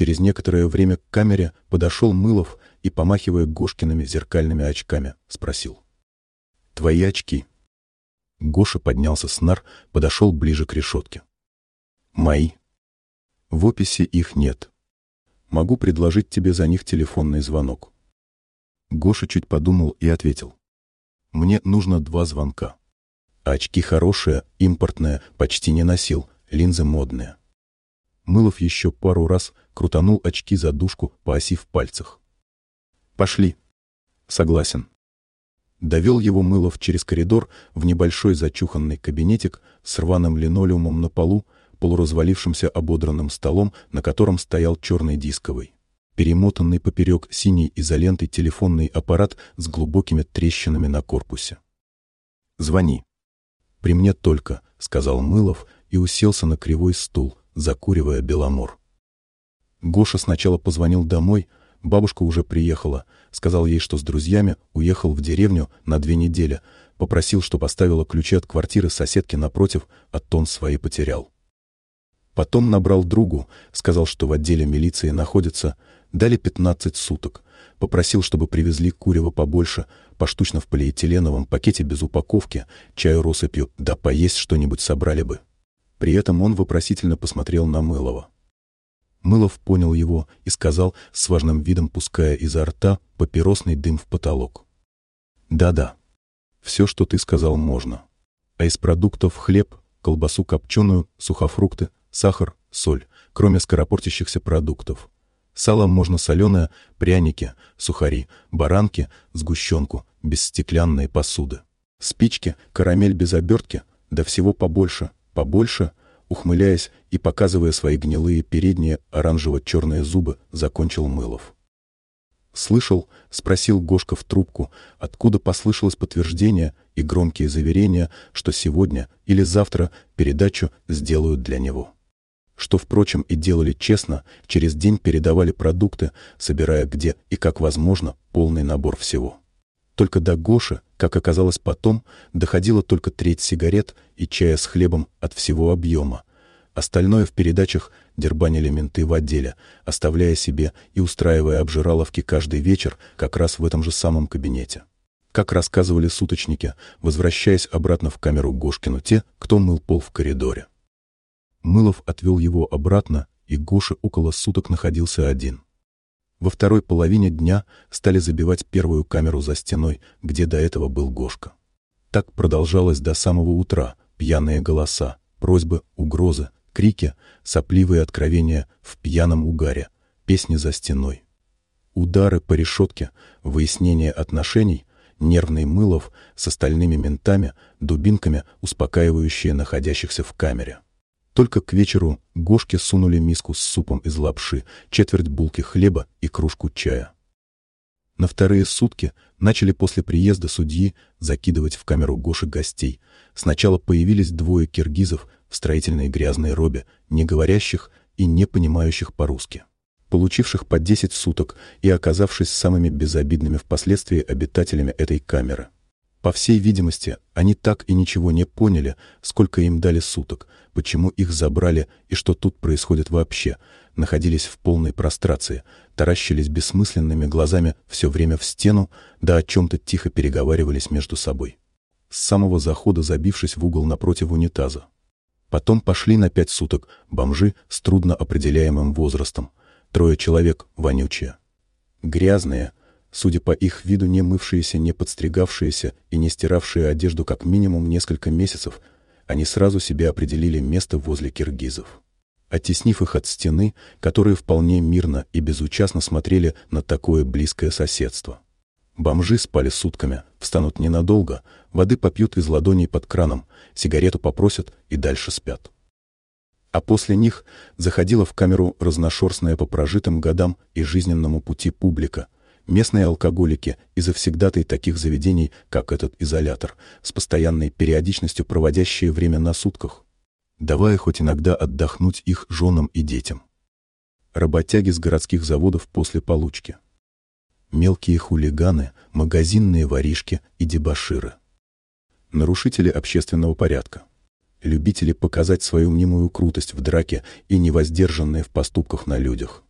Через некоторое время к камере подошел Мылов и, помахивая Гошкиными зеркальными очками, спросил. «Твои очки». Гоша поднялся с нар, подошел ближе к решетке. «Мои». В описи их нет. Могу предложить тебе за них телефонный звонок. Гоша чуть подумал и ответил. Мне нужно два звонка. очки хорошие, импортные, почти не носил, линзы модные. Мылов еще пару раз крутанул очки за дужку по оси в пальцах. «Пошли». «Согласен». Довел его Мылов через коридор в небольшой зачуханный кабинетик с рваным линолеумом на полу, полуразвалившимся ободранным столом, на котором стоял черный дисковый. Перемотанный поперек синей изолентой телефонный аппарат с глубокими трещинами на корпусе. «Звони». «При мне только», — сказал Мылов и уселся на кривой стул, закуривая беломор. Гоша сначала позвонил домой, бабушка уже приехала, сказал ей, что с друзьями уехал в деревню на две недели, попросил, чтобы оставила ключи от квартиры соседки напротив, а тон свои потерял. Потом набрал другу, сказал, что в отделе милиции находится, дали 15 суток. Попросил, чтобы привезли курева побольше, поштучно в полиэтиленовом пакете без упаковки, чаю россыпью, да поесть что-нибудь собрали бы. При этом он вопросительно посмотрел на Мылова. Мылов понял его и сказал, с важным видом пуская изо рта папиросный дым в потолок. «Да-да, все, что ты сказал, можно. А из продуктов хлеб, колбасу копченую, сухофрукты, сахар, соль, кроме скоропортящихся продуктов. Сало можно соленое, пряники, сухари, баранки, сгущенку, без стеклянной посуды. Спички, карамель без обертки, да всего побольше, побольше, ухмыляясь и показывая свои гнилые передние оранжево-черные зубы, закончил Мылов. «Слышал?» — спросил Гошка в трубку, откуда послышалось подтверждение и громкие заверения, что сегодня или завтра передачу сделают для него что, впрочем, и делали честно, через день передавали продукты, собирая где и как возможно полный набор всего. Только до Гоши, как оказалось потом, доходила только треть сигарет и чая с хлебом от всего объема. Остальное в передачах дербанили менты в отделе, оставляя себе и устраивая обжираловки каждый вечер как раз в этом же самом кабинете. Как рассказывали суточники, возвращаясь обратно в камеру Гошкину те, кто мыл пол в коридоре. Мылов отвел его обратно, и Гоша около суток находился один. Во второй половине дня стали забивать первую камеру за стеной, где до этого был Гошка. Так продолжалось до самого утра, пьяные голоса, просьбы, угрозы, крики, сопливые откровения в пьяном угаре, песни за стеной. Удары по решетке, выяснение отношений, нервный Мылов с остальными ментами, дубинками, успокаивающие находящихся в камере. Только к вечеру Гошке сунули миску с супом из лапши, четверть булки хлеба и кружку чая. На вторые сутки начали после приезда судьи закидывать в камеру Гоши гостей. Сначала появились двое киргизов в строительной грязной робе, не говорящих и не понимающих по-русски, получивших по 10 суток и оказавшись самыми безобидными впоследствии обитателями этой камеры. По всей видимости, они так и ничего не поняли, сколько им дали суток, почему их забрали и что тут происходит вообще, находились в полной прострации, таращились бессмысленными глазами все время в стену, да о чем-то тихо переговаривались между собой. С самого захода забившись в угол напротив унитаза. Потом пошли на пять суток бомжи с трудно определяемым возрастом. Трое человек вонючие. Грязные, Судя по их виду, не мывшиеся, не подстригавшиеся и не стиравшие одежду как минимум несколько месяцев, они сразу себе определили место возле киргизов. Оттеснив их от стены, которые вполне мирно и безучастно смотрели на такое близкое соседство. Бомжи спали сутками, встанут ненадолго, воды попьют из ладоней под краном, сигарету попросят и дальше спят. А после них заходила в камеру разношерстная по прожитым годам и жизненному пути публика — Местные алкоголики и завсегдатые таких заведений, как этот изолятор, с постоянной периодичностью проводящие время на сутках, давая хоть иногда отдохнуть их женам и детям. Работяги с городских заводов после получки. Мелкие хулиганы, магазинные воришки и дебоширы. Нарушители общественного порядка. Любители показать свою мнимую крутость в драке и невоздержанные в поступках на людях.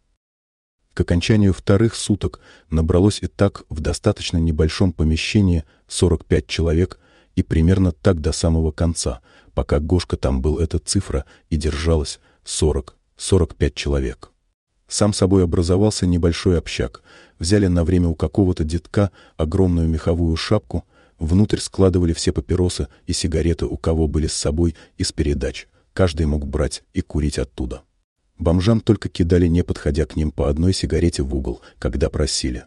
К окончанию вторых суток набралось и так в достаточно небольшом помещении 45 человек и примерно так до самого конца, пока Гошка там был эта цифра и держалась 40-45 человек. Сам собой образовался небольшой общак. Взяли на время у какого-то детка огромную меховую шапку, внутрь складывали все папиросы и сигареты, у кого были с собой, из передач. Каждый мог брать и курить оттуда. Бомжам только кидали, не подходя к ним по одной сигарете в угол, когда просили.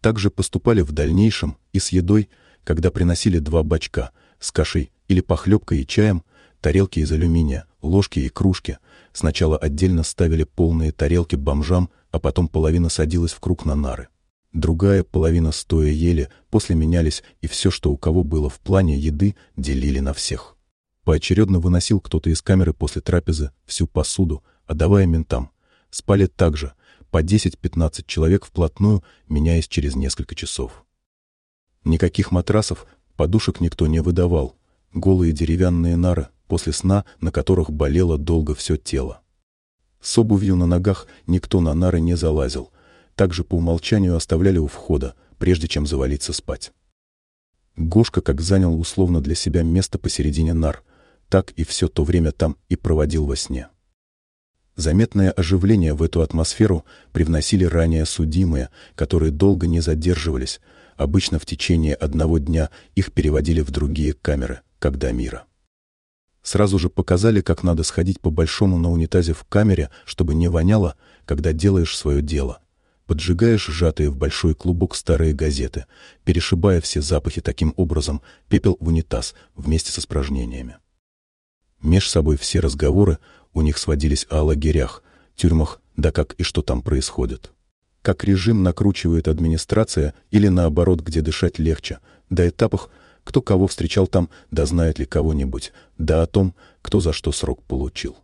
Также поступали в дальнейшем и с едой, когда приносили два бачка с кашей или похлебкой и чаем, тарелки из алюминия, ложки и кружки. Сначала отдельно ставили полные тарелки бомжам, а потом половина садилась в круг на нары. Другая половина стоя ели, после менялись, и все, что у кого было в плане еды, делили на всех. Поочередно выносил кто-то из камеры после трапезы всю посуду, отдавая ментам. Спали также, по 10-15 человек вплотную, меняясь через несколько часов. Никаких матрасов, подушек никто не выдавал. Голые деревянные нары, после сна, на которых болело долго все тело. С обувью на ногах никто на нары не залазил. Также по умолчанию оставляли у входа, прежде чем завалиться спать. Гошка как занял условно для себя место посередине нар, так и все то время там и проводил во сне. Заметное оживление в эту атмосферу привносили ранее судимые, которые долго не задерживались, обычно в течение одного дня их переводили в другие камеры, когда мира. Сразу же показали, как надо сходить по-большому на унитазе в камере, чтобы не воняло, когда делаешь свое дело. Поджигаешь сжатые в большой клубок старые газеты, перешибая все запахи таким образом, пепел в унитаз вместе с испражнениями. Меж собой все разговоры у них сводились о лагерях, тюрьмах, да как и что там происходит. Как режим накручивает администрация или наоборот, где дышать легче, до этапах, кто кого встречал там, да знает ли кого-нибудь, да о том, кто за что срок получил.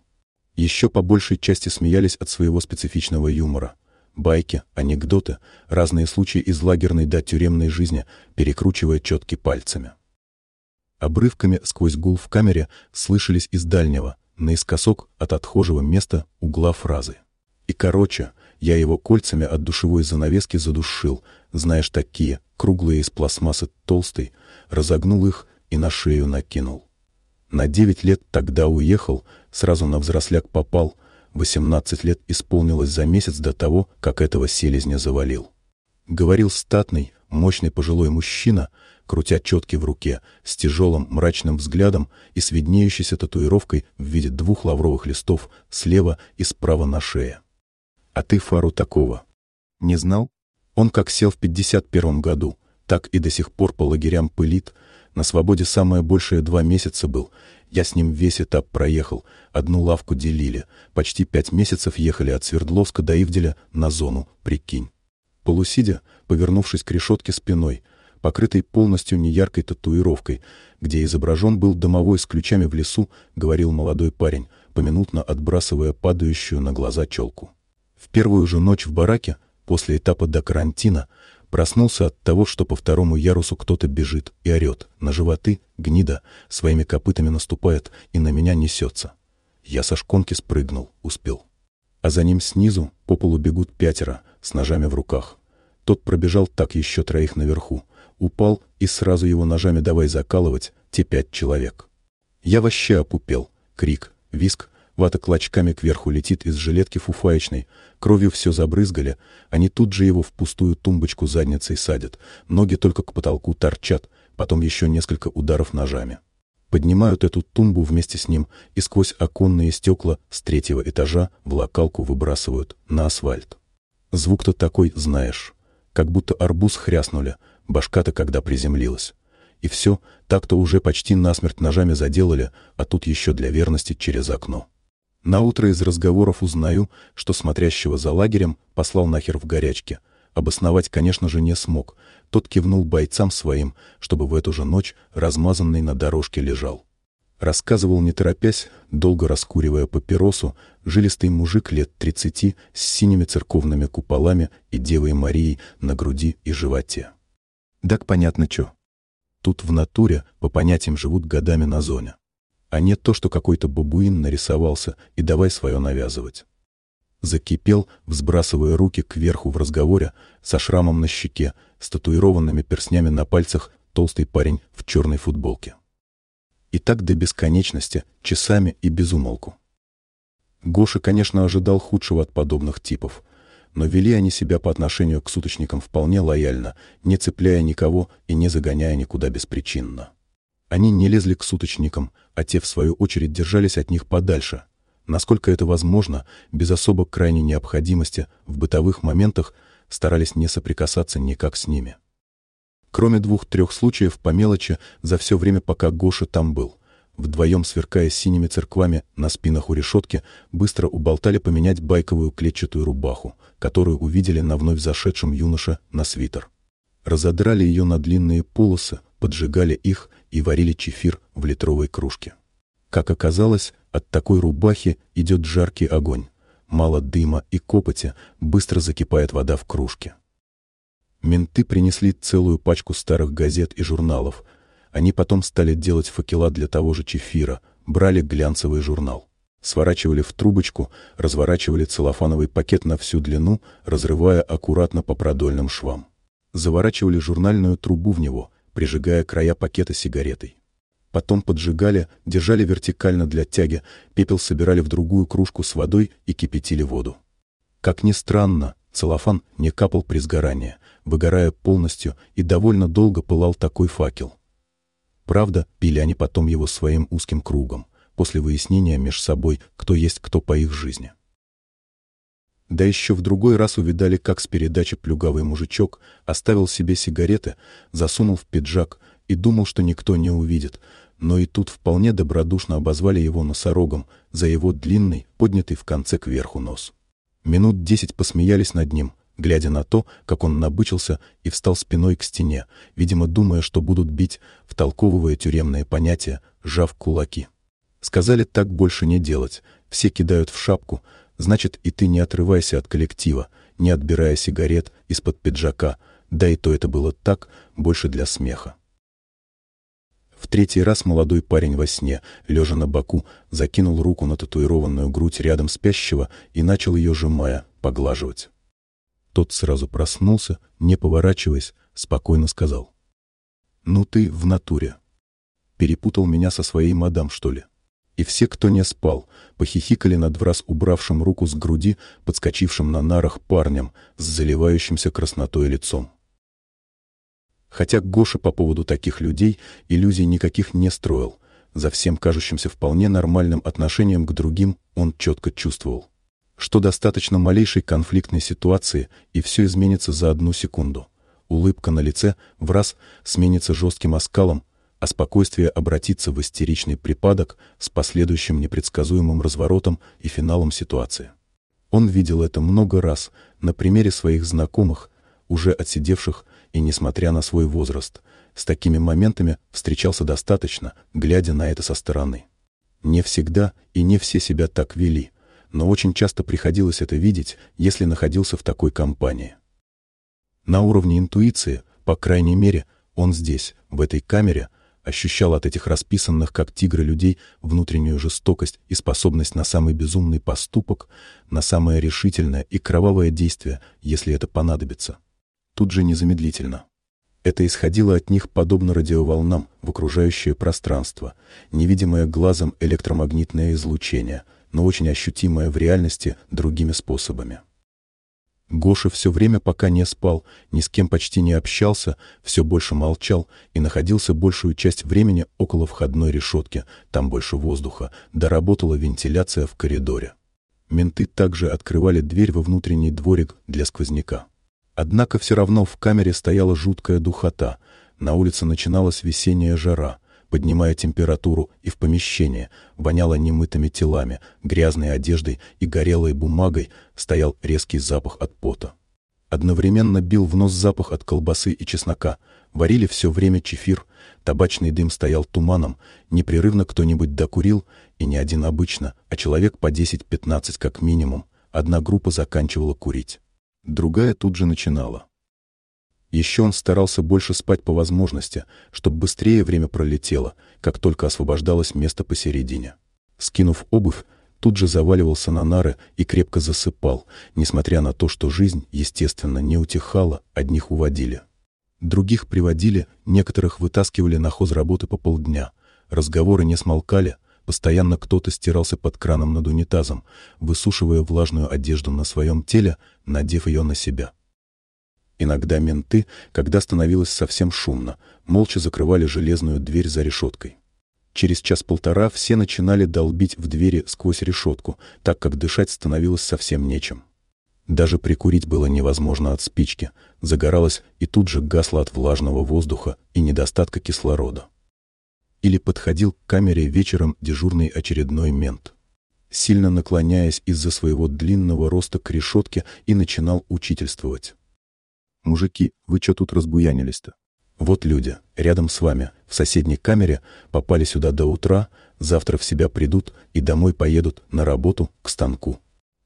Еще по большей части смеялись от своего специфичного юмора. Байки, анекдоты, разные случаи из лагерной до тюремной жизни, перекручивая четки пальцами. Обрывками сквозь гул в камере слышались из дальнего, наискосок от отхожего места угла фразы. И короче, я его кольцами от душевой занавески задушил, знаешь, такие, круглые из пластмассы толстый, разогнул их и на шею накинул. На девять лет тогда уехал, сразу на взросляк попал, восемнадцать лет исполнилось за месяц до того, как этого селезня завалил. Говорил статный, мощный пожилой мужчина, крутя четки в руке, с тяжелым мрачным взглядом и с виднеющейся татуировкой в виде двух лавровых листов слева и справа на шее. «А ты Фару такого?» «Не знал?» Он как сел в 51 году, так и до сих пор по лагерям пылит. На свободе самое большее два месяца был. Я с ним весь этап проехал. Одну лавку делили. Почти пять месяцев ехали от Свердловска до Ивделя на зону, прикинь. Полусидя, повернувшись к решетке спиной, покрытой полностью неяркой татуировкой, где изображен был домовой с ключами в лесу, говорил молодой парень, поминутно отбрасывая падающую на глаза челку. В первую же ночь в бараке после этапа до карантина, проснулся от того, что по второму ярусу кто-то бежит и орет. На животы, гнида, своими копытами наступает и на меня несется. Я со шконки спрыгнул, успел. А за ним снизу по полу бегут пятеро с ножами в руках. Тот пробежал так еще троих наверху, упал и сразу его ножами давай закалывать, те пять человек. Я вообще опупел. Крик, виск, Вата клочками кверху летит из жилетки фуфаечной. Кровью все забрызгали. Они тут же его в пустую тумбочку задницей садят. Ноги только к потолку торчат. Потом еще несколько ударов ножами. Поднимают эту тумбу вместе с ним и сквозь оконные стекла с третьего этажа в локалку выбрасывают на асфальт. Звук-то такой, знаешь. Как будто арбуз хряснули. Башка-то когда приземлилась. И все, так-то уже почти насмерть ножами заделали, а тут еще для верности через окно. На утро из разговоров узнаю, что смотрящего за лагерем послал нахер в горячке. Обосновать, конечно же, не смог. Тот кивнул бойцам своим, чтобы в эту же ночь размазанный на дорожке лежал. Рассказывал, не торопясь, долго раскуривая папиросу, жилистый мужик лет тридцати с синими церковными куполами и Девой Марией на груди и животе. Так понятно чё. Тут в натуре по понятиям живут годами на зоне а не то, что какой-то бабуин нарисовался и давай свое навязывать. Закипел, взбрасывая руки кверху в разговоре, со шрамом на щеке, с татуированными перстнями на пальцах, толстый парень в черной футболке. И так до бесконечности, часами и без умолку. Гоша, конечно, ожидал худшего от подобных типов, но вели они себя по отношению к суточникам вполне лояльно, не цепляя никого и не загоняя никуда беспричинно. Они не лезли к суточникам, а те, в свою очередь, держались от них подальше. Насколько это возможно, без особо крайней необходимости, в бытовых моментах старались не соприкасаться никак с ними. Кроме двух-трех случаев по мелочи за все время, пока Гоша там был. Вдвоем, сверкая синими церквами на спинах у решетки, быстро уболтали поменять байковую клетчатую рубаху, которую увидели на вновь зашедшем юноше на свитер. Разодрали ее на длинные полосы, поджигали их и варили чефир в литровой кружке. Как оказалось, от такой рубахи идет жаркий огонь. Мало дыма и копоти, быстро закипает вода в кружке. Менты принесли целую пачку старых газет и журналов. Они потом стали делать факела для того же чефира, брали глянцевый журнал. Сворачивали в трубочку, разворачивали целлофановый пакет на всю длину, разрывая аккуратно по продольным швам. Заворачивали журнальную трубу в него, прижигая края пакета сигаретой. Потом поджигали, держали вертикально для тяги, пепел собирали в другую кружку с водой и кипятили воду. Как ни странно, целлофан не капал при сгорании, выгорая полностью, и довольно долго пылал такой факел. Правда, пили они потом его своим узким кругом, после выяснения меж собой, кто есть кто по их жизни. Да еще в другой раз увидали, как с передачи плюгавый мужичок оставил себе сигареты, засунул в пиджак и думал, что никто не увидит, но и тут вполне добродушно обозвали его носорогом за его длинный, поднятый в конце кверху нос. Минут десять посмеялись над ним, глядя на то, как он набычился и встал спиной к стене, видимо, думая, что будут бить, втолковывая тюремные понятия, сжав кулаки. Сказали так больше не делать, все кидают в шапку, значит, и ты не отрывайся от коллектива, не отбирая сигарет из-под пиджака, да и то это было так, больше для смеха. В третий раз молодой парень во сне, лежа на боку, закинул руку на татуированную грудь рядом спящего и начал ее, сжимая, поглаживать. Тот сразу проснулся, не поворачиваясь, спокойно сказал. «Ну ты в натуре. Перепутал меня со своей мадам, что ли?» И все, кто не спал, похихикали над враз убравшим руку с груди, подскочившим на нарах парнем с заливающимся краснотой лицом. Хотя Гоша по поводу таких людей иллюзий никаких не строил, за всем кажущимся вполне нормальным отношением к другим он четко чувствовал, что достаточно малейшей конфликтной ситуации, и все изменится за одну секунду. Улыбка на лице в раз сменится жестким оскалом, а спокойствие обратится в истеричный припадок с последующим непредсказуемым разворотом и финалом ситуации. Он видел это много раз на примере своих знакомых, уже отсидевших и, несмотря на свой возраст, с такими моментами встречался достаточно, глядя на это со стороны. Не всегда и не все себя так вели, но очень часто приходилось это видеть, если находился в такой компании. На уровне интуиции, по крайней мере, он здесь, в этой камере, ощущал от этих расписанных как тигры людей внутреннюю жестокость и способность на самый безумный поступок, на самое решительное и кровавое действие, если это понадобится. Тут же незамедлительно. Это исходило от них подобно радиоволнам в окружающее пространство, невидимое глазом электромагнитное излучение, но очень ощутимое в реальности другими способами. Гоша все время, пока не спал, ни с кем почти не общался, все больше молчал и находился большую часть времени около входной решетки, там больше воздуха, доработала вентиляция в коридоре. Менты также открывали дверь во внутренний дворик для сквозняка. Однако все равно в камере стояла жуткая духота, на улице начиналась весенняя жара — поднимая температуру, и в помещении воняло немытыми телами, грязной одеждой и горелой бумагой стоял резкий запах от пота. Одновременно бил в нос запах от колбасы и чеснока. Варили все время чефир, табачный дым стоял туманом, непрерывно кто-нибудь докурил, и не один обычно, а человек по 10-15 как минимум. Одна группа заканчивала курить. Другая тут же начинала. Еще он старался больше спать по возможности, чтобы быстрее время пролетело, как только освобождалось место посередине. Скинув обувь, тут же заваливался на нары и крепко засыпал, несмотря на то, что жизнь, естественно, не утихала, одних уводили. Других приводили, некоторых вытаскивали на хозработы по полдня. Разговоры не смолкали, постоянно кто-то стирался под краном над унитазом, высушивая влажную одежду на своем теле, надев ее на себя. Иногда менты, когда становилось совсем шумно, молча закрывали железную дверь за решеткой. Через час-полтора все начинали долбить в двери сквозь решетку, так как дышать становилось совсем нечем. Даже прикурить было невозможно от спички, загоралось и тут же гасло от влажного воздуха и недостатка кислорода. Или подходил к камере вечером дежурный очередной мент. Сильно наклоняясь из-за своего длинного роста к решетке и начинал учительствовать. «Мужики, вы что тут разбуянились-то? Вот люди, рядом с вами, в соседней камере, попали сюда до утра, завтра в себя придут и домой поедут на работу к станку.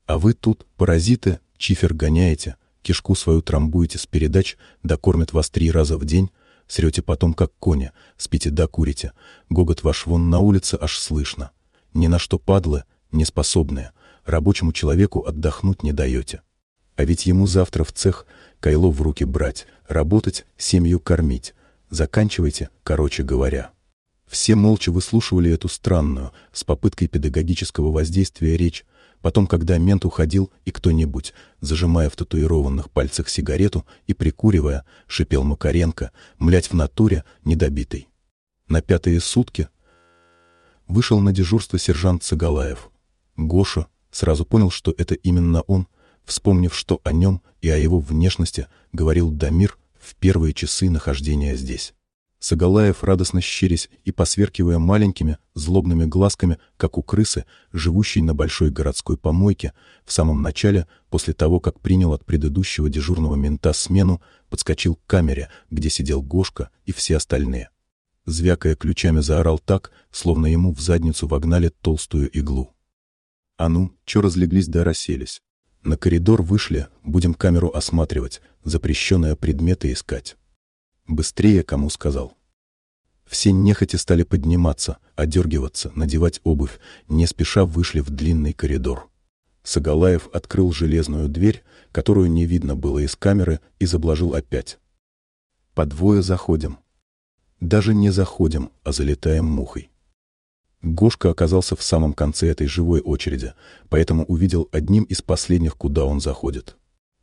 А вы тут, паразиты, чифер гоняете, кишку свою трамбуете с передач, да кормят вас три раза в день, срете потом, как кони, спите да курите, гогот ваш вон на улице аж слышно. Ни на что падлы, неспособные, рабочему человеку отдохнуть не даете. А ведь ему завтра в цех кайло в руки брать, работать, семью кормить. Заканчивайте, короче говоря. Все молча выслушивали эту странную, с попыткой педагогического воздействия речь, Потом, когда мент уходил, и кто-нибудь, зажимая в татуированных пальцах сигарету и прикуривая, шипел Макаренко, млять в натуре, недобитый. На пятые сутки вышел на дежурство сержант Цыгалаев. Гоша сразу понял, что это именно он — вспомнив, что о нем и о его внешности говорил Дамир в первые часы нахождения здесь. Сагалаев, радостно щерясь и посверкивая маленькими, злобными глазками, как у крысы, живущей на большой городской помойке, в самом начале, после того, как принял от предыдущего дежурного мента смену, подскочил к камере, где сидел Гошка и все остальные. Звякая ключами, заорал так, словно ему в задницу вогнали толстую иглу. «А ну, чё разлеглись да расселись? На коридор вышли, будем камеру осматривать, запрещенные предметы искать. Быстрее, кому сказал. Все нехотя стали подниматься, одергиваться, надевать обувь, не спеша вышли в длинный коридор. Сагалаев открыл железную дверь, которую не видно было из камеры, и заблажил опять. По двое заходим. Даже не заходим, а залетаем мухой. Гошка оказался в самом конце этой живой очереди, поэтому увидел одним из последних, куда он заходит.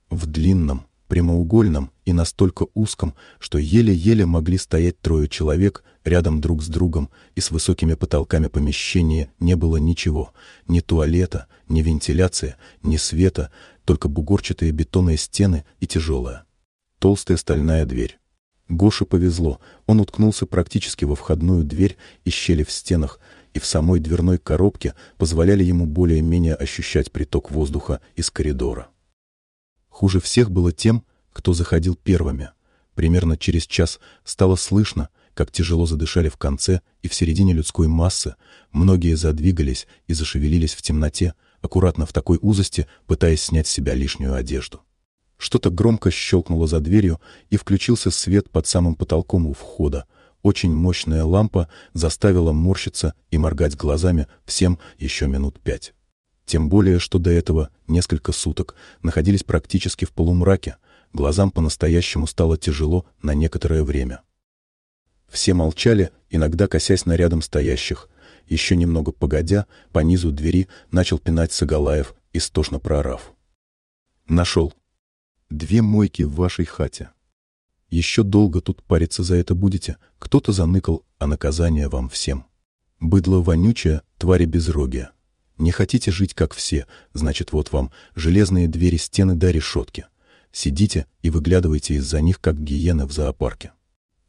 В длинном, прямоугольном и настолько узком, что еле-еле могли стоять трое человек рядом друг с другом, и с высокими потолками помещения не было ничего, ни туалета, ни вентиляции, ни света, только бугорчатые бетонные стены и тяжелая. Толстая стальная дверь. Гоше повезло, он уткнулся практически во входную дверь и щели в стенах, и в самой дверной коробке позволяли ему более-менее ощущать приток воздуха из коридора. Хуже всех было тем, кто заходил первыми. Примерно через час стало слышно, как тяжело задышали в конце и в середине людской массы, многие задвигались и зашевелились в темноте, аккуратно в такой узости, пытаясь снять с себя лишнюю одежду. Что-то громко щелкнуло за дверью, и включился свет под самым потолком у входа, очень мощная лампа заставила морщиться и моргать глазами всем еще минут пять. Тем более, что до этого несколько суток находились практически в полумраке, глазам по-настоящему стало тяжело на некоторое время. Все молчали, иногда косясь на рядом стоящих. Еще немного погодя, по низу двери начал пинать Сагалаев, истошно проорав. «Нашел. Две мойки в вашей хате. Еще долго тут париться за это будете. Кто-то заныкал, а наказание вам всем. Быдло вонючее, твари безрогие. Не хотите жить, как все, значит, вот вам железные двери, стены да решетки. Сидите и выглядывайте из-за них, как гиены в зоопарке.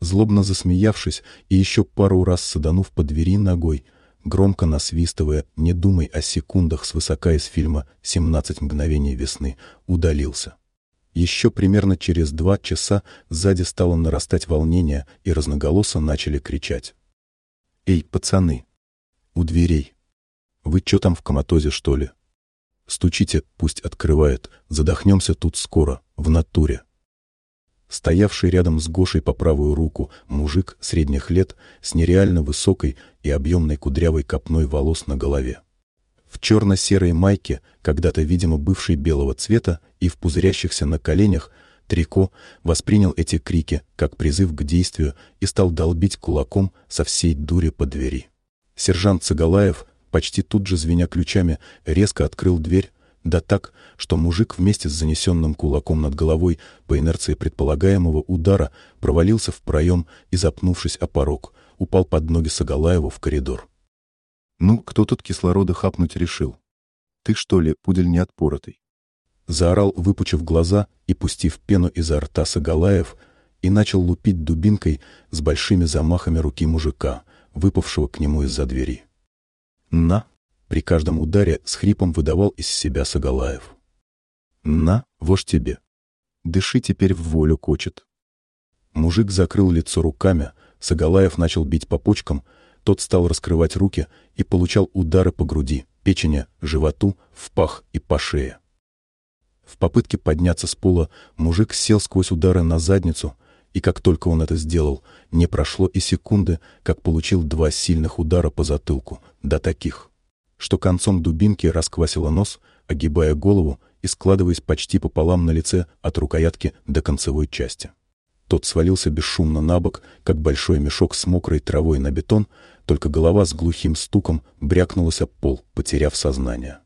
Злобно засмеявшись и еще пару раз саданув по двери ногой, громко насвистывая, не думай о секундах свысока из фильма «17 мгновений весны», удалился. Еще примерно через два часа сзади стало нарастать волнение, и разноголосо начали кричать. «Эй, пацаны! У дверей! Вы чё там в коматозе, что ли? Стучите, пусть открывает, задохнемся тут скоро, в натуре!» Стоявший рядом с Гошей по правую руку мужик средних лет с нереально высокой и объемной кудрявой копной волос на голове. В черно-серой майке, когда-то, видимо, бывшей белого цвета, и в пузырящихся на коленях, Трико воспринял эти крики как призыв к действию и стал долбить кулаком со всей дури по двери. Сержант Цыгалаев, почти тут же звеня ключами, резко открыл дверь, да так, что мужик вместе с занесенным кулаком над головой по инерции предполагаемого удара провалился в проем и, запнувшись о порог, упал под ноги Сагалаеву в коридор. «Ну, кто тут кислорода хапнуть решил? Ты что ли, пудель неотпоротый?» Заорал, выпучив глаза и пустив пену изо рта Сагалаев, и начал лупить дубинкой с большими замахами руки мужика, выпавшего к нему из-за двери. «На!» При каждом ударе с хрипом выдавал из себя Сагалаев. «На, вож тебе! Дыши теперь в волю кочет!» Мужик закрыл лицо руками, Сагалаев начал бить по почкам, тот стал раскрывать руки и получал удары по груди, печени, животу, в пах и по шее. В попытке подняться с пола мужик сел сквозь удары на задницу, и как только он это сделал, не прошло и секунды, как получил два сильных удара по затылку, до таких, что концом дубинки расквасило нос, огибая голову и складываясь почти пополам на лице от рукоятки до концевой части. Тот свалился бесшумно на бок, как большой мешок с мокрой травой на бетон, только голова с глухим стуком брякнулась об пол, потеряв сознание.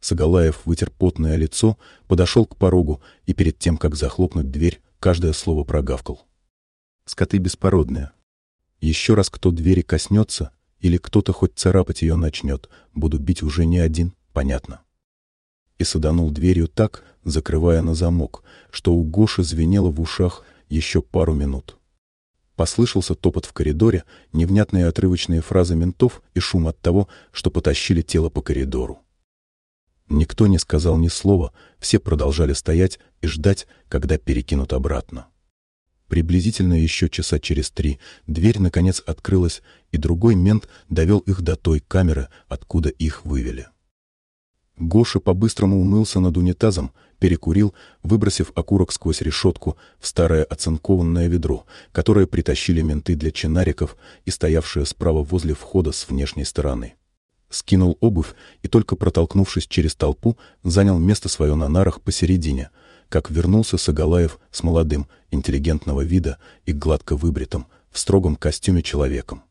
Сагалаев вытер потное лицо, подошел к порогу и перед тем, как захлопнуть дверь, каждое слово прогавкал. «Скоты беспородные. Еще раз кто двери коснется, или кто-то хоть царапать ее начнет, буду бить уже не один, понятно. И саданул дверью так, закрывая на замок, что у Гоши звенело в ушах еще пару минут. Послышался топот в коридоре, невнятные отрывочные фразы ментов и шум от того, что потащили тело по коридору. Никто не сказал ни слова, все продолжали стоять и ждать, когда перекинут обратно. Приблизительно еще часа через три дверь наконец открылась, и другой мент довел их до той камеры, откуда их вывели. Гоша по-быстрому умылся над унитазом, перекурил, выбросив окурок сквозь решетку в старое оцинкованное ведро, которое притащили менты для чинариков и стоявшее справа возле входа с внешней стороны. Скинул обувь и, только протолкнувшись через толпу, занял место свое на нарах посередине — как вернулся Сагалаев с молодым, интеллигентного вида и гладко выбритым, в строгом костюме человеком.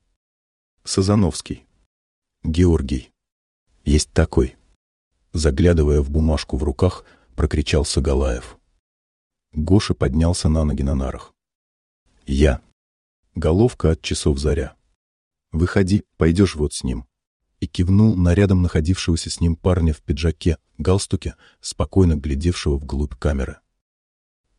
Сазановский. Георгий. Есть такой. Заглядывая в бумажку в руках, прокричал Сагалаев. Гоша поднялся на ноги на нарах. Я. Головка от часов заря. Выходи, пойдешь вот с ним и кивнул на рядом находившегося с ним парня в пиджаке, галстуке, спокойно глядевшего вглубь камеры.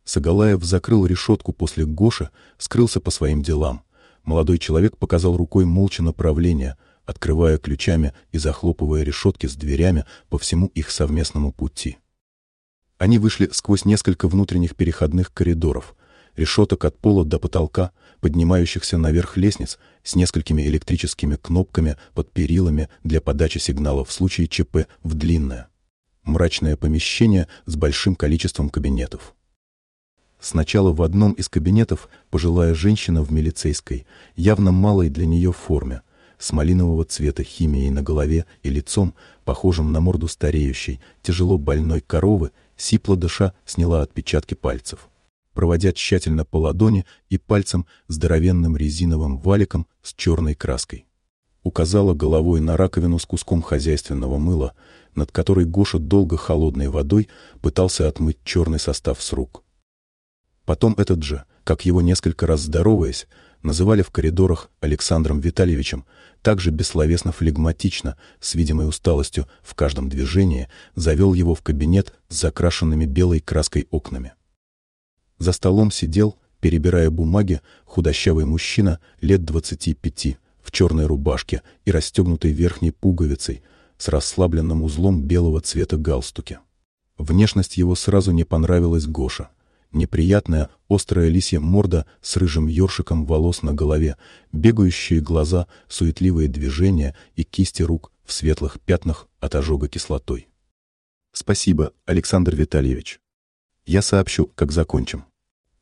Сагалаев закрыл решетку после Гоши, скрылся по своим делам. Молодой человек показал рукой молча направление, открывая ключами и захлопывая решетки с дверями по всему их совместному пути. Они вышли сквозь несколько внутренних переходных коридоров, решеток от пола до потолка, поднимающихся наверх лестниц с несколькими электрическими кнопками под перилами для подачи сигналов в случае ЧП в длинное. Мрачное помещение с большим количеством кабинетов. Сначала в одном из кабинетов пожилая женщина в милицейской, явно малой для нее форме, с малинового цвета химией на голове и лицом, похожим на морду стареющей, тяжело больной коровы, сипло дыша сняла отпечатки пальцев проводя тщательно по ладони и пальцем здоровенным резиновым валиком с черной краской. Указала головой на раковину с куском хозяйственного мыла, над которой Гоша долго холодной водой пытался отмыть черный состав с рук. Потом этот же, как его несколько раз здороваясь, называли в коридорах Александром Витальевичем, также бессловесно флегматично, с видимой усталостью в каждом движении, завел его в кабинет с закрашенными белой краской окнами. За столом сидел, перебирая бумаги, худощавый мужчина лет двадцати пяти, в черной рубашке и расстегнутой верхней пуговицей, с расслабленным узлом белого цвета галстуки. Внешность его сразу не понравилась Гоша. Неприятная, острая лисья морда с рыжим ёршиком волос на голове, бегающие глаза, суетливые движения и кисти рук в светлых пятнах от ожога кислотой. «Спасибо, Александр Витальевич», я сообщу, как закончим.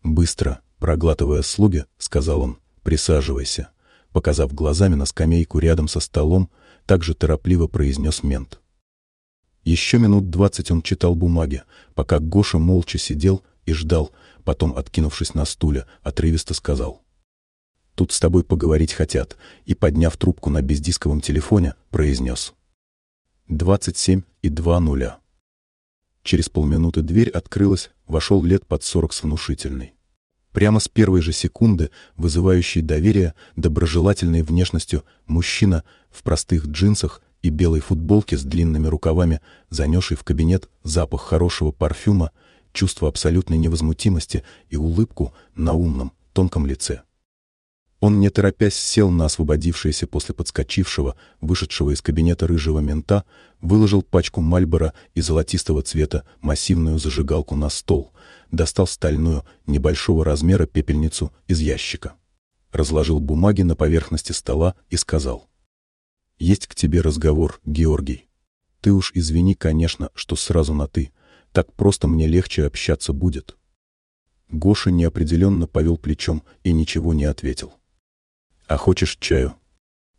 Быстро, проглатывая слуги, сказал он, присаживайся, показав глазами на скамейку рядом со столом, также торопливо произнес мент. Еще минут двадцать он читал бумаги, пока Гоша молча сидел и ждал, потом, откинувшись на стуле, отрывисто сказал. «Тут с тобой поговорить хотят», и, подняв трубку на бездисковом телефоне, произнес. «Двадцать семь и два нуля». Через полминуты дверь открылась, вошел лет под сорок с внушительной. Прямо с первой же секунды, вызывающий доверие, доброжелательной внешностью, мужчина в простых джинсах и белой футболке с длинными рукавами, занесший в кабинет запах хорошего парфюма, чувство абсолютной невозмутимости и улыбку на умном, тонком лице. Он, не торопясь, сел на освободившееся после подскочившего, вышедшего из кабинета рыжего мента, выложил пачку Мальбора и золотистого цвета массивную зажигалку на стол, достал стальную, небольшого размера пепельницу из ящика. Разложил бумаги на поверхности стола и сказал. «Есть к тебе разговор, Георгий. Ты уж извини, конечно, что сразу на «ты». Так просто мне легче общаться будет». Гоша неопределенно повел плечом и ничего не ответил. А хочешь чаю?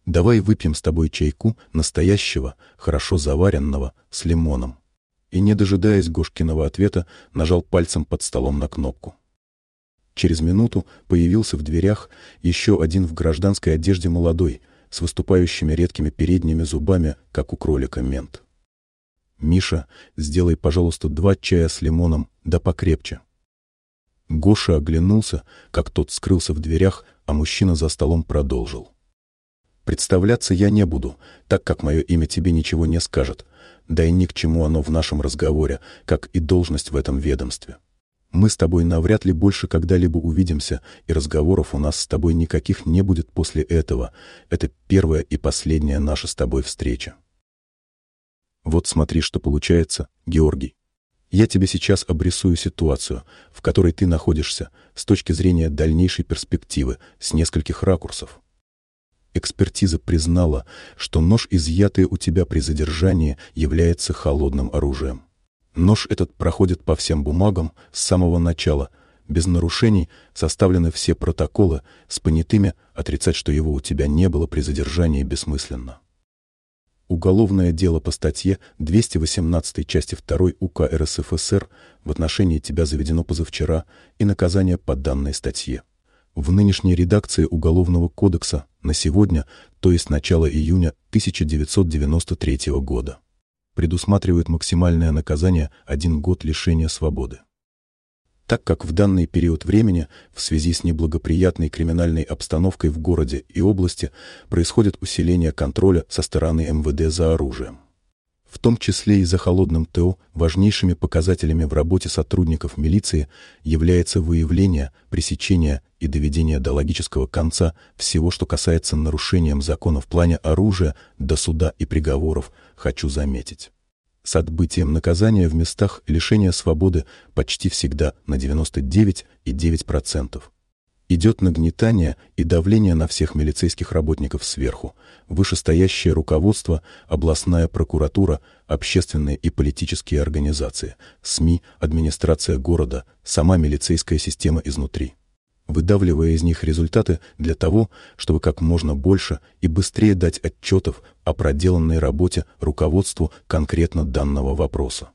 Давай выпьем с тобой чайку настоящего, хорошо заваренного, с лимоном. И, не дожидаясь Гошкиного ответа, нажал пальцем под столом на кнопку. Через минуту появился в дверях еще один в гражданской одежде молодой, с выступающими редкими передними зубами, как у кролика мент. «Миша, сделай, пожалуйста, два чая с лимоном, да покрепче». Гоша оглянулся, как тот скрылся в дверях, а мужчина за столом продолжил. «Представляться я не буду, так как мое имя тебе ничего не скажет, да и ни к чему оно в нашем разговоре, как и должность в этом ведомстве. Мы с тобой навряд ли больше когда-либо увидимся, и разговоров у нас с тобой никаких не будет после этого. Это первая и последняя наша с тобой встреча. Вот смотри, что получается, Георгий. Я тебе сейчас обрисую ситуацию, в которой ты находишься с точки зрения дальнейшей перспективы, с нескольких ракурсов. Экспертиза признала, что нож, изъятый у тебя при задержании, является холодным оружием. Нож этот проходит по всем бумагам с самого начала, без нарушений составлены все протоколы, с понятыми отрицать, что его у тебя не было при задержании, бессмысленно. Уголовное дело по статье 218 части 2 УК РСФСР в отношении тебя заведено позавчера и наказание по данной статье. В нынешней редакции Уголовного кодекса на сегодня, то есть начало июня 1993 года, предусматривает максимальное наказание один год лишения свободы так как в данный период времени в связи с неблагоприятной криминальной обстановкой в городе и области происходит усиление контроля со стороны МВД за оружием. В том числе и за холодным ТО важнейшими показателями в работе сотрудников милиции является выявление, пресечение и доведение до логического конца всего, что касается нарушением закона в плане оружия до суда и приговоров, хочу заметить с отбытием наказания в местах лишения свободы почти всегда на 99,9%. Идет нагнетание и давление на всех милицейских работников сверху, вышестоящее руководство, областная прокуратура, общественные и политические организации, СМИ, администрация города, сама милицейская система изнутри выдавливая из них результаты для того, чтобы как можно больше и быстрее дать отчетов о проделанной работе руководству конкретно данного вопроса.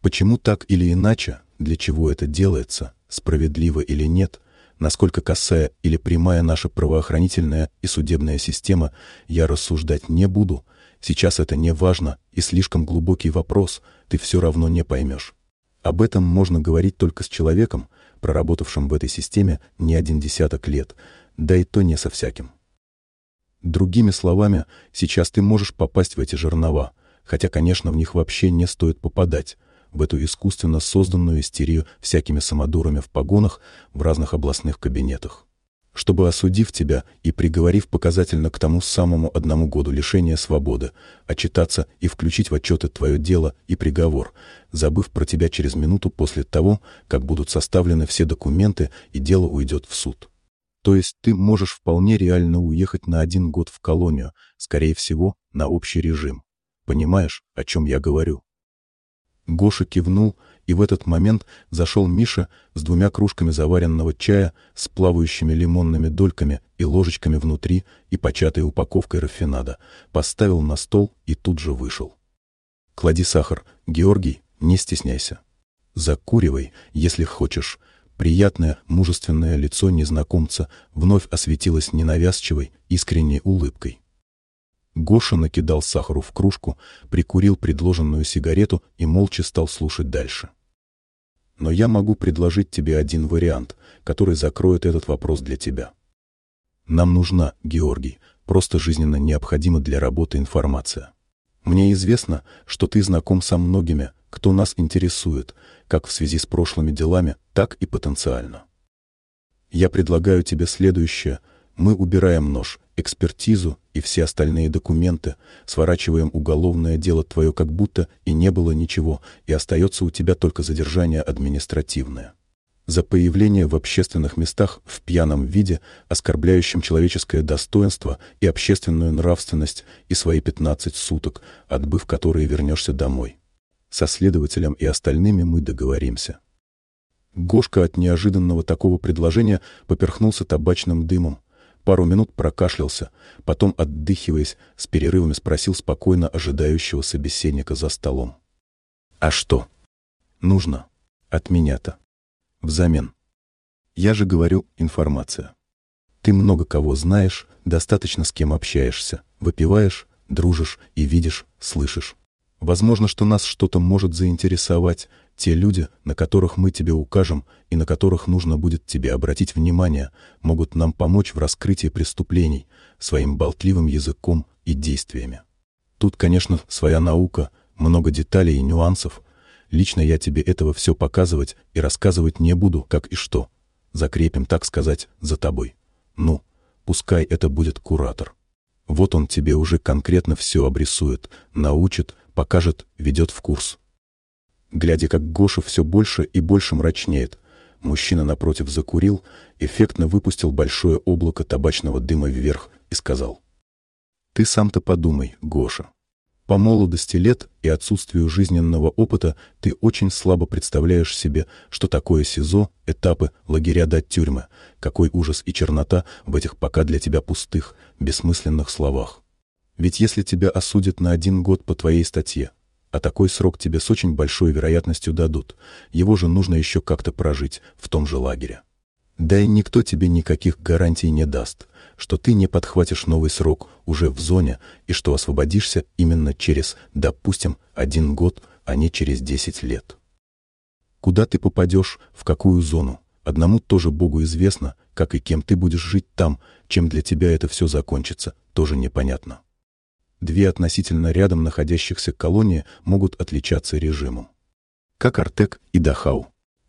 Почему так или иначе, для чего это делается, справедливо или нет, насколько косая или прямая наша правоохранительная и судебная система, я рассуждать не буду, сейчас это не важно и слишком глубокий вопрос, ты все равно не поймешь. Об этом можно говорить только с человеком, проработавшим в этой системе не один десяток лет, да и то не со всяким. Другими словами, сейчас ты можешь попасть в эти жернова, хотя, конечно, в них вообще не стоит попадать, в эту искусственно созданную истерию всякими самодурами в погонах в разных областных кабинетах чтобы, осудив тебя и приговорив показательно к тому самому одному году лишения свободы, отчитаться и включить в отчеты твое дело и приговор, забыв про тебя через минуту после того, как будут составлены все документы и дело уйдет в суд. То есть ты можешь вполне реально уехать на один год в колонию, скорее всего, на общий режим. Понимаешь, о чем я говорю?» Гоша кивнул И в этот момент зашел Миша с двумя кружками заваренного чая с плавающими лимонными дольками и ложечками внутри и початой упаковкой рафинада, поставил на стол и тут же вышел. «Клади сахар. Георгий, не стесняйся. Закуривай, если хочешь». Приятное, мужественное лицо незнакомца вновь осветилось ненавязчивой, искренней улыбкой. Гоша накидал сахару в кружку, прикурил предложенную сигарету и молча стал слушать дальше. Но я могу предложить тебе один вариант, который закроет этот вопрос для тебя. Нам нужна, Георгий, просто жизненно необходима для работы информация. Мне известно, что ты знаком со многими, кто нас интересует, как в связи с прошлыми делами, так и потенциально. Я предлагаю тебе следующее. Мы убираем нож, экспертизу и все остальные документы, сворачиваем уголовное дело твое как будто и не было ничего, и остается у тебя только задержание административное. За появление в общественных местах в пьяном виде, оскорбляющим человеческое достоинство и общественную нравственность, и свои 15 суток, отбыв которые вернешься домой. Со следователем и остальными мы договоримся. Гошка от неожиданного такого предложения поперхнулся табачным дымом, пару минут прокашлялся, потом, отдыхиваясь, с перерывами спросил спокойно ожидающего собеседника за столом. «А что? Нужно. От меня-то. Взамен. Я же говорю, информация. Ты много кого знаешь, достаточно с кем общаешься, выпиваешь, дружишь и видишь, слышишь. Возможно, что нас что-то может заинтересовать, те люди, на которых мы тебе укажем и на которых нужно будет тебе обратить внимание, могут нам помочь в раскрытии преступлений своим болтливым языком и действиями. Тут, конечно, своя наука, много деталей и нюансов. Лично я тебе этого все показывать и рассказывать не буду, как и что. Закрепим, так сказать, за тобой. Ну, пускай это будет куратор. Вот он тебе уже конкретно все обрисует, научит, покажет, ведет в курс. Глядя, как Гоша все больше и больше мрачнеет, мужчина напротив закурил, эффектно выпустил большое облако табачного дыма вверх и сказал. «Ты сам-то подумай, Гоша. По молодости лет и отсутствию жизненного опыта ты очень слабо представляешь себе, что такое СИЗО, этапы, лагеря до тюрьмы, какой ужас и чернота в этих пока для тебя пустых, бессмысленных словах. Ведь если тебя осудят на один год по твоей статье, а такой срок тебе с очень большой вероятностью дадут. Его же нужно еще как-то прожить в том же лагере. Да и никто тебе никаких гарантий не даст, что ты не подхватишь новый срок уже в зоне и что освободишься именно через, допустим, один год, а не через десять лет. Куда ты попадешь, в какую зону, одному тоже Богу известно, как и кем ты будешь жить там, чем для тебя это все закончится, тоже непонятно. Две относительно рядом находящихся колонии могут отличаться режимом. Как Артек и Дахау.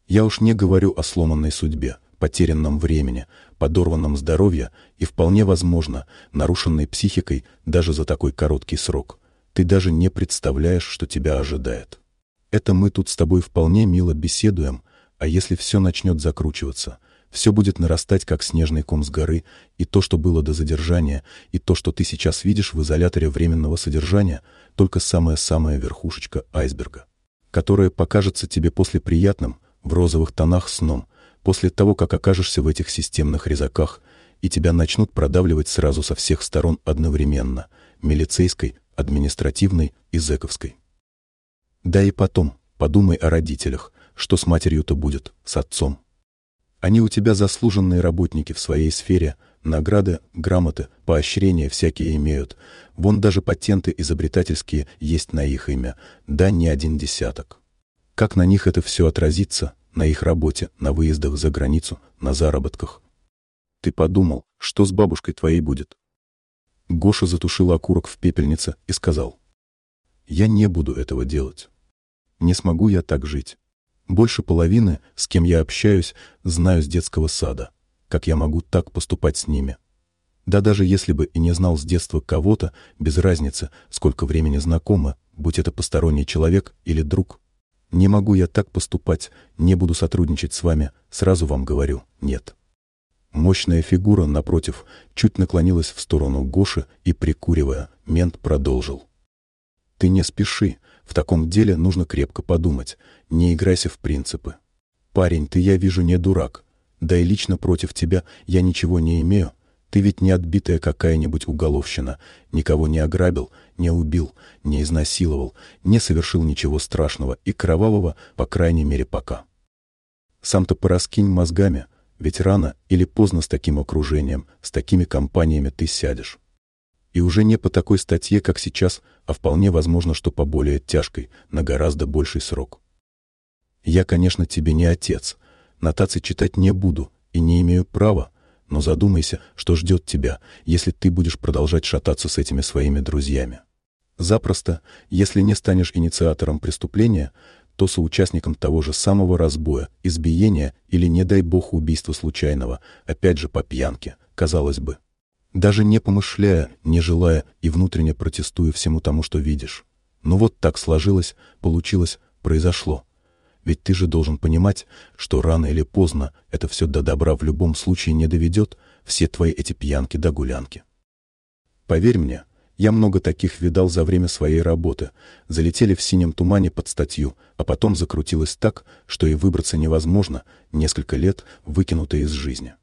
Я уж не говорю о сломанной судьбе, потерянном времени, подорванном здоровье и, вполне возможно, нарушенной психикой даже за такой короткий срок. Ты даже не представляешь, что тебя ожидает. Это мы тут с тобой вполне мило беседуем, а если все начнет закручиваться — все будет нарастать, как снежный ком с горы, и то, что было до задержания, и то, что ты сейчас видишь в изоляторе временного содержания, только самая-самая верхушечка айсберга, которая покажется тебе после приятным, в розовых тонах сном, после того, как окажешься в этих системных резаках, и тебя начнут продавливать сразу со всех сторон одновременно, милицейской, административной и зэковской. Да и потом, подумай о родителях, что с матерью-то будет, с отцом. Они у тебя заслуженные работники в своей сфере, награды, грамоты, поощрения всякие имеют. Вон даже патенты изобретательские есть на их имя, да не один десяток. Как на них это все отразится, на их работе, на выездах за границу, на заработках? Ты подумал, что с бабушкой твоей будет? Гоша затушил окурок в пепельнице и сказал. Я не буду этого делать. Не смогу я так жить. Больше половины, с кем я общаюсь, знаю с детского сада. Как я могу так поступать с ними? Да даже если бы и не знал с детства кого-то, без разницы, сколько времени знакомы, будь это посторонний человек или друг. Не могу я так поступать, не буду сотрудничать с вами, сразу вам говорю, нет. Мощная фигура, напротив, чуть наклонилась в сторону Гоши и, прикуривая, мент продолжил. Ты не спеши, В таком деле нужно крепко подумать, не играйся в принципы. Парень, ты, я вижу, не дурак. Да и лично против тебя я ничего не имею. Ты ведь не отбитая какая-нибудь уголовщина, никого не ограбил, не убил, не изнасиловал, не совершил ничего страшного и кровавого, по крайней мере, пока. Сам-то пораскинь мозгами, ведь рано или поздно с таким окружением, с такими компаниями ты сядешь. И уже не по такой статье, как сейчас, а вполне возможно, что по более тяжкой, на гораздо больший срок. Я, конечно, тебе не отец, нотации читать не буду и не имею права, но задумайся, что ждет тебя, если ты будешь продолжать шататься с этими своими друзьями. Запросто, если не станешь инициатором преступления, то соучастником того же самого разбоя, избиения или, не дай бог, убийства случайного, опять же по пьянке, казалось бы. Даже не помышляя, не желая и внутренне протестуя всему тому, что видишь. Но вот так сложилось, получилось, произошло. Ведь ты же должен понимать, что рано или поздно это все до добра в любом случае не доведет, все твои эти пьянки да гулянки. Поверь мне, я много таких видал за время своей работы. Залетели в синем тумане под статью, а потом закрутилось так, что и выбраться невозможно, несколько лет выкинутые из жизни.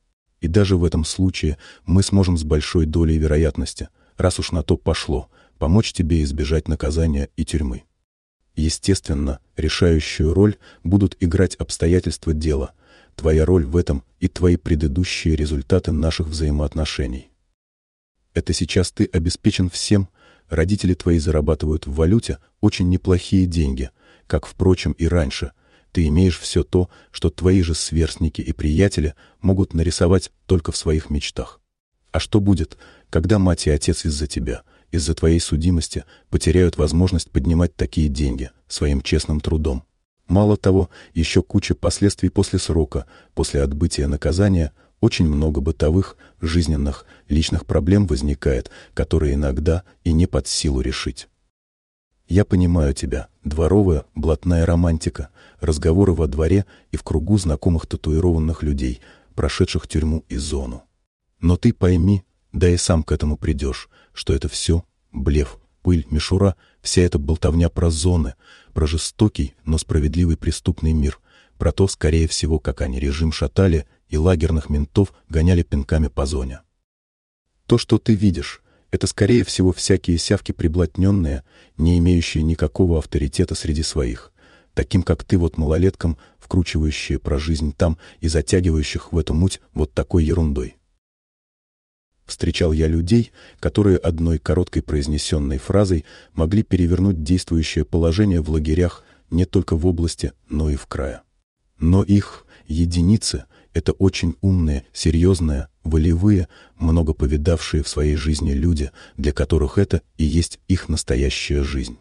И даже в этом случае мы сможем с большой долей вероятности, раз уж на то пошло, помочь тебе избежать наказания и тюрьмы. Естественно, решающую роль будут играть обстоятельства дела, твоя роль в этом и твои предыдущие результаты наших взаимоотношений. Это сейчас ты обеспечен всем, родители твои зарабатывают в валюте очень неплохие деньги, как, впрочем, и раньше. Ты имеешь все то, что твои же сверстники и приятели могут нарисовать только в своих мечтах. А что будет, когда мать и отец из-за тебя – из-за твоей судимости потеряют возможность поднимать такие деньги своим честным трудом. Мало того, еще куча последствий после срока, после отбытия наказания, очень много бытовых, жизненных, личных проблем возникает, которые иногда и не под силу решить. Я понимаю тебя, дворовая, блатная романтика, разговоры во дворе и в кругу знакомых татуированных людей, прошедших тюрьму и зону. Но ты пойми, да и сам к этому придешь, что это все блеф, пыль, мишура, вся эта болтовня про зоны, про жестокий, но справедливый преступный мир, про то, скорее всего, как они режим шатали и лагерных ментов гоняли пинками по зоне. То, что ты видишь, это, скорее всего, всякие сявки приблотненные, не имеющие никакого авторитета среди своих, таким, как ты вот малолеткам, вкручивающие про жизнь там и затягивающих в эту муть вот такой ерундой. Встречал я людей, которые одной короткой произнесенной фразой могли перевернуть действующее положение в лагерях не только в области, но и в крае. Но их единицы — это очень умные, серьезные, волевые, много повидавшие в своей жизни люди, для которых это и есть их настоящая жизнь.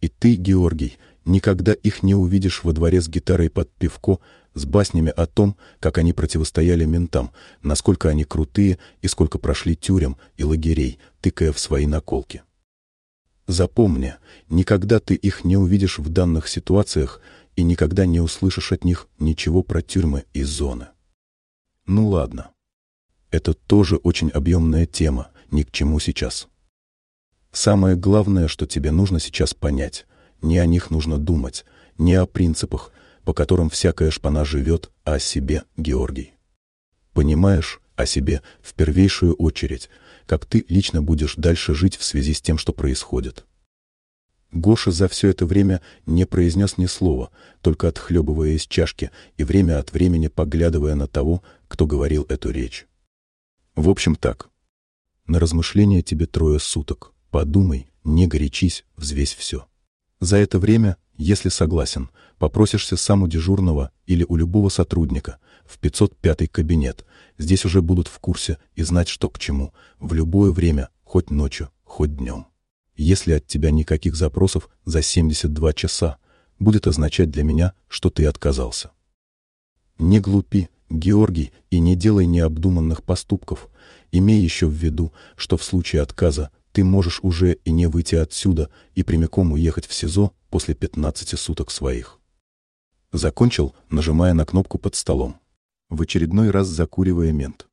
И ты, Георгий, никогда их не увидишь во дворе с гитарой под пивко, с баснями о том, как они противостояли ментам, насколько они крутые и сколько прошли тюрем и лагерей, тыкая в свои наколки. Запомни, никогда ты их не увидишь в данных ситуациях и никогда не услышишь от них ничего про тюрьмы и зоны. Ну ладно. Это тоже очень объемная тема, ни к чему сейчас. Самое главное, что тебе нужно сейчас понять, не о них нужно думать, не о принципах, по которым всякая шпана живет, а о себе, Георгий. Понимаешь о себе в первейшую очередь, как ты лично будешь дальше жить в связи с тем, что происходит. Гоша за все это время не произнес ни слова, только отхлебывая из чашки и время от времени поглядывая на того, кто говорил эту речь. В общем так. На размышления тебе трое суток. Подумай, не горячись, взвесь все. За это время, если согласен, попросишься сам у дежурного или у любого сотрудника в 505 кабинет. Здесь уже будут в курсе и знать, что к чему, в любое время, хоть ночью, хоть днем. Если от тебя никаких запросов за 72 часа, будет означать для меня, что ты отказался. Не глупи, Георгий, и не делай необдуманных поступков. Имей еще в виду, что в случае отказа ты можешь уже и не выйти отсюда и прямиком уехать в СИЗО после 15 суток своих. Закончил, нажимая на кнопку под столом. В очередной раз закуривая мент.